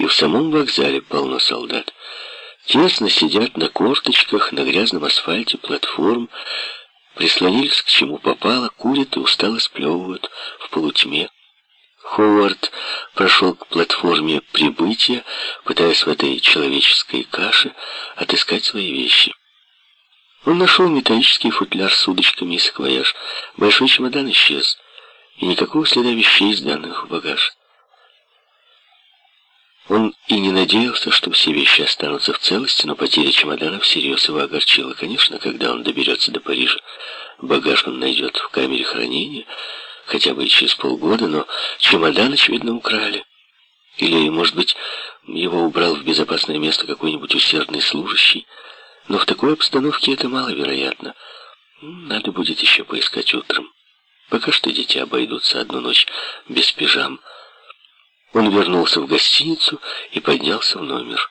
И в самом вокзале полно солдат. Тесно сидят на корточках, на грязном асфальте платформ, прислонились к чему попало, курят и устало сплевывают в полутьме. Ховард прошел к платформе прибытия, пытаясь в этой человеческой каше отыскать свои вещи. Он нашел металлический футляр с удочками и саквояж. Большой чемодан исчез, и никакого следа вещей, сданных в багаж. Он и не надеялся, что все вещи останутся в целости, но потеря чемодана всерьез его огорчила. Конечно, когда он доберется до Парижа, багаж он найдет в камере хранения, хотя бы через полгода, но чемодан, очевидно, украли. Или, может быть, его убрал в безопасное место какой-нибудь усердный служащий. Но в такой обстановке это маловероятно. Надо будет еще поискать утром. Пока что дети обойдутся одну ночь без пижам. Он вернулся в гостиницу и поднялся в номер.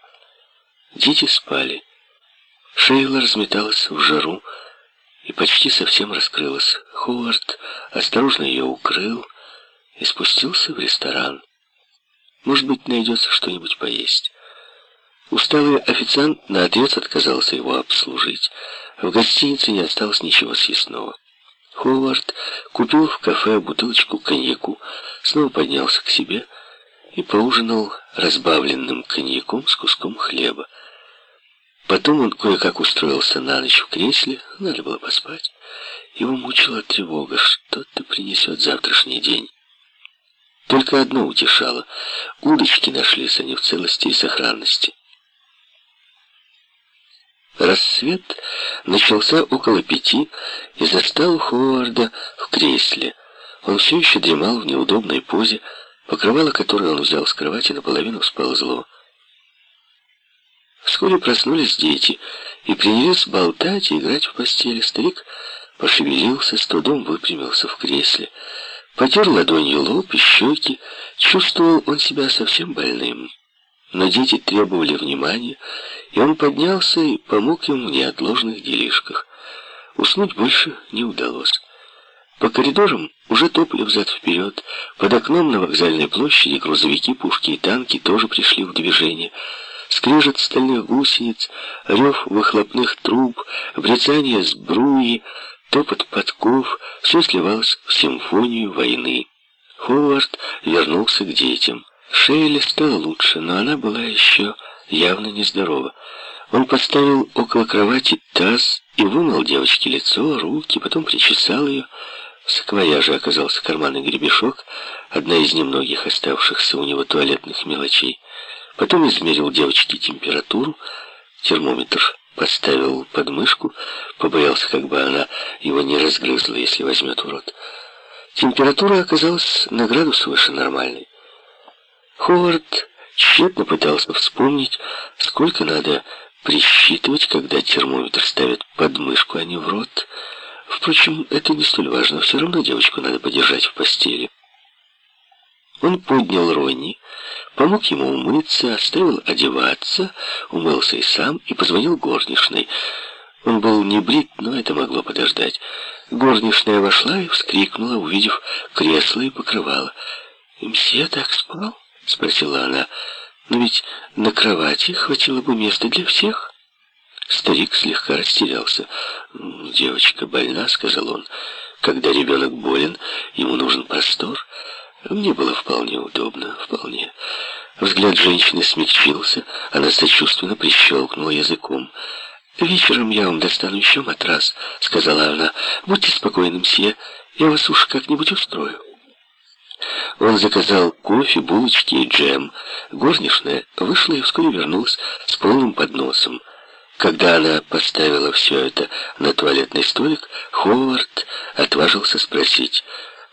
Дети спали. Шейла разметалась в жару и почти совсем раскрылась. Ховард осторожно ее укрыл и спустился в ресторан. Может быть, найдется что-нибудь поесть. Усталый официант наотрез отказался его обслужить. В гостинице не осталось ничего съестного. Ховард купил в кафе бутылочку коньяку, снова поднялся к себе и поужинал разбавленным коньяком с куском хлеба. Потом он кое-как устроился на ночь в кресле, надо было поспать. Его мучила тревога, что-то принесет завтрашний день. Только одно утешало. Удочки нашлись они в целости и сохранности. Рассвет начался около пяти и застал Ховарда в кресле. Он все еще дремал в неудобной позе, Покрывало, которое он взял с кровати, наполовину сползло. Вскоре проснулись дети и принялись болтать и играть в постели. Старик пошевелился, с трудом выпрямился в кресле. Потер ладонью лоб и щеки. Чувствовал он себя совсем больным. Но дети требовали внимания, и он поднялся и помог им в неотложных делишках. Уснуть больше не удалось. По коридорам уже топали взад-вперед. Под окном на вокзальной площади грузовики, пушки и танки тоже пришли в движение. Скрежет стальных гусениц, рев выхлопных труб, брецание сбруи, топот подков — все сливалось в симфонию войны. Ховард вернулся к детям. Шейли стало лучше, но она была еще явно нездорова. Он поставил около кровати таз и вымыл девочке лицо, руки, потом причесал ее, саквояже оказался карманный гребешок, одна из немногих оставшихся у него туалетных мелочей. Потом измерил девочке температуру, термометр поставил под мышку, побоялся, как бы она его не разгрызла, если возьмет в рот. Температура оказалась на градус выше нормальной. Ховард тщетно пытался вспомнить, сколько надо присчитывать, когда термометр ставят под мышку, а не в рот. Впрочем, это не столь важно. Все равно девочку надо подержать в постели. Он поднял Ронни, помог ему умыться, оставил одеваться, умылся и сам, и позвонил горничной. Он был не брит, но это могло подождать. Горничная вошла и вскрикнула, увидев кресло и покрывало. «Мсье так спал?» — спросила она. «Но ведь на кровати хватило бы места для всех». Старик слегка растерялся. «Девочка больна», — сказал он. «Когда ребенок болен, ему нужен простор». Мне было вполне удобно, вполне. Взгляд женщины смягчился, она сочувственно прищелкнула языком. «Вечером я вам достану еще матрас», — сказала она. «Будьте спокойны, мсье, я вас уж как-нибудь устрою». Он заказал кофе, булочки и джем. Горничная вышла и вскоре вернулась с полным подносом. Когда она поставила все это на туалетный столик, Ховард отважился спросить,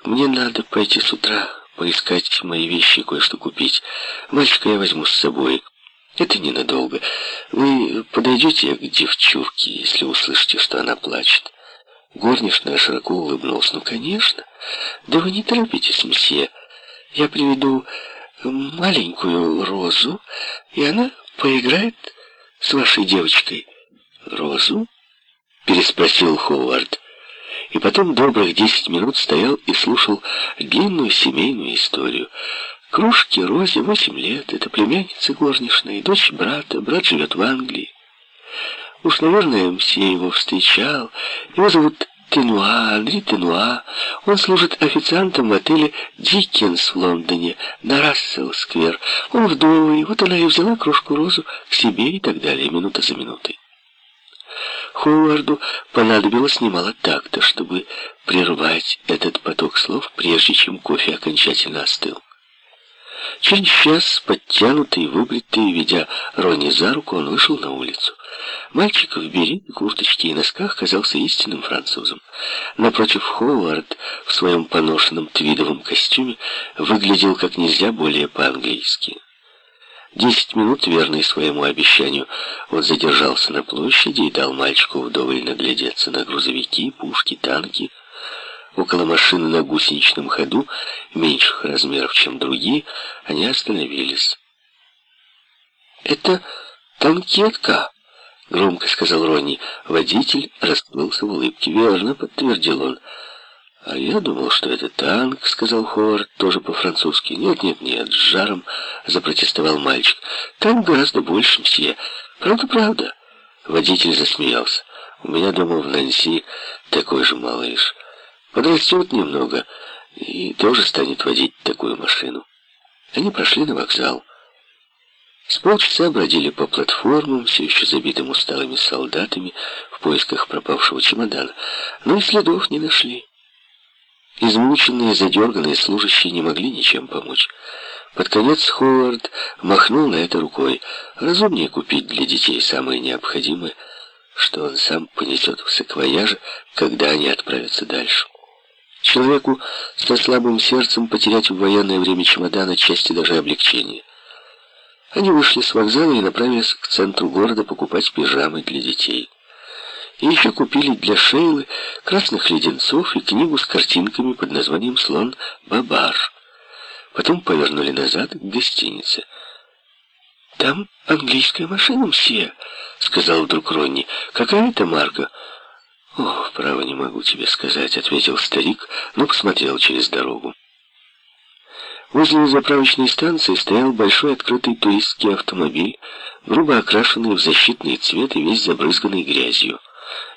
«Мне надо пойти с утра поискать мои вещи кое-что купить. Мальчика я возьму с собой. Это ненадолго. Вы подойдете к девчурке, если услышите, что она плачет?» Горничная широко улыбнулась. «Ну, конечно. Да вы не торопитесь, месье. Я приведу маленькую розу, и она поиграет с вашей девочкой?» «Розу?» — переспросил Ховард. И потом добрых десять минут стоял и слушал длинную семейную историю. Кружке Розе восемь лет, это племянница горничная, дочь брата, брат живет в Англии. Уж, наверное, МС его встречал. Его зовут Тенуа, Андрей Тенуа. Он служит официантом в отеле «Диккенс» в Лондоне, на Рассел-сквер. Он вдовый, вот она и взяла кружку розу к себе и так далее, минута за минутой. Ховарду понадобилось немало такта, чтобы прервать этот поток слов, прежде чем кофе окончательно остыл. Через час, подтянутый, выбритый, ведя Ронни за руку, он вышел на улицу. Мальчик в берете, курточке и носках казался истинным французом. Напротив, Ховард в своем поношенном твидовом костюме выглядел как нельзя более по-английски. Десять минут, верный своему обещанию, он задержался на площади и дал мальчику вдоволь наглядеться на грузовики, пушки, танки, Около машины на гусеничном ходу, меньших размеров, чем другие, они остановились. «Это танкетка», — громко сказал Ронни. Водитель расплылся в улыбке. «Верно», — подтвердил он. «А я думал, что это танк», — сказал Ховард, тоже по-французски. «Нет, нет, нет», — с жаром запротестовал мальчик. «Танк гораздо больше, мсье. Правда, правда». Водитель засмеялся. «У меня дома в Нанси такой же малыш». Подрастет немного и тоже станет водить такую машину. Они прошли на вокзал. С полчаса бродили по платформам, все еще забитым усталыми солдатами, в поисках пропавшего чемодана, но и следов не нашли. Измученные, задерганные служащие не могли ничем помочь. Под конец Ховард махнул на это рукой. Разумнее купить для детей самое необходимое, что он сам понесет в саквояже, когда они отправятся дальше. Человеку со слабым сердцем потерять в военное время чемодан отчасти даже облегчение. Они вышли с вокзала и направились к центру города покупать пижамы для детей. И еще купили для Шейлы красных леденцов и книгу с картинками под названием «Слон Бабар». Потом повернули назад к гостинице. «Там английская машина, мсье», — сказал вдруг Ронни. «Какая это марка?» «О, право не могу тебе сказать», — ответил старик, но посмотрел через дорогу. Возле заправочной станции стоял большой открытый туристский автомобиль, грубо окрашенный в защитный цвет и весь забрызганный грязью.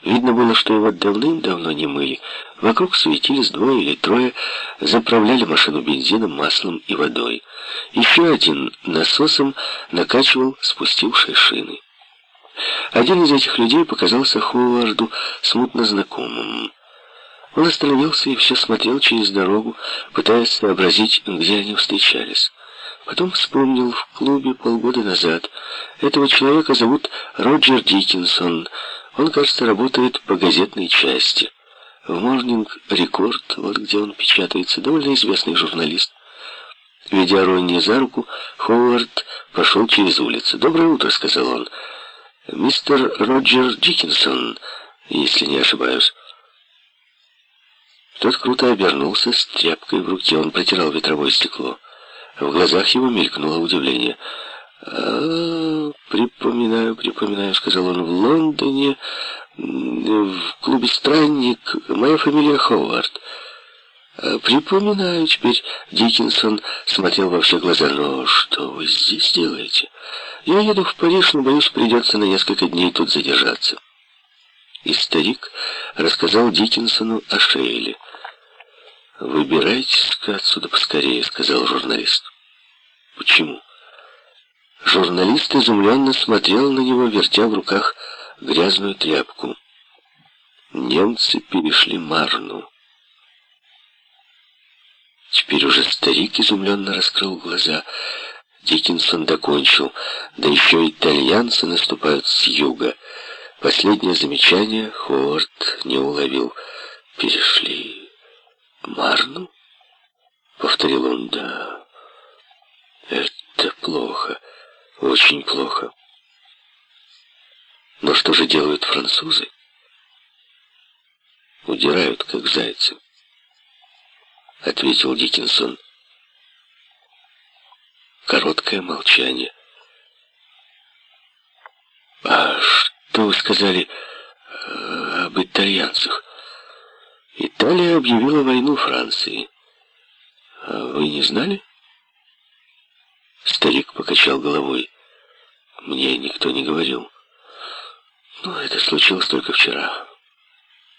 Видно было, что его давным-давно не мыли. Вокруг суетились двое или трое, заправляли машину бензином, маслом и водой. Еще один насосом накачивал спустившие шины. Один из этих людей показался Ховарду смутно знакомым. Он остановился и все смотрел через дорогу, пытаясь сообразить, где они встречались. Потом вспомнил в клубе полгода назад. Этого человека зовут Роджер Диккенсон. Он, кажется, работает по газетной части. В Morning Record, вот где он печатается, довольно известный журналист. Ведя Ронни за руку, Ховард пошел через улицу. «Доброе утро», — сказал он. Мистер Роджер Диккенсон, если не ошибаюсь. Тот круто обернулся с тряпкой в руке. Он протирал ветровое стекло. В глазах его мелькнуло удивление. «А, припоминаю, припоминаю», — сказал он, — «в Лондоне, в клубе «Странник», моя фамилия Ховард». А, «Припоминаю теперь», — Диккенсон смотрел во все глаза, — «но что вы здесь делаете?» Я еду в Париж, но, боюсь, придется на несколько дней тут задержаться. И старик рассказал Диккенсону о Шейле. «Выбирайтесь-ка отсюда поскорее», — сказал журналист. «Почему?» Журналист изумленно смотрел на него, вертя в руках грязную тряпку. Немцы перешли Марну. Теперь уже старик изумленно раскрыл глаза — Диккенсон докончил. Да еще итальянцы наступают с юга. Последнее замечание Ховард не уловил. Перешли Марну? Повторил он, да. Это плохо. Очень плохо. Но что же делают французы? Удирают, как зайцы. Ответил Диккенсон. Короткое молчание. «А что вы сказали э, об итальянцах?» «Италия объявила войну Франции. А вы не знали?» Старик покачал головой. Мне никто не говорил. Ну, это случилось только вчера.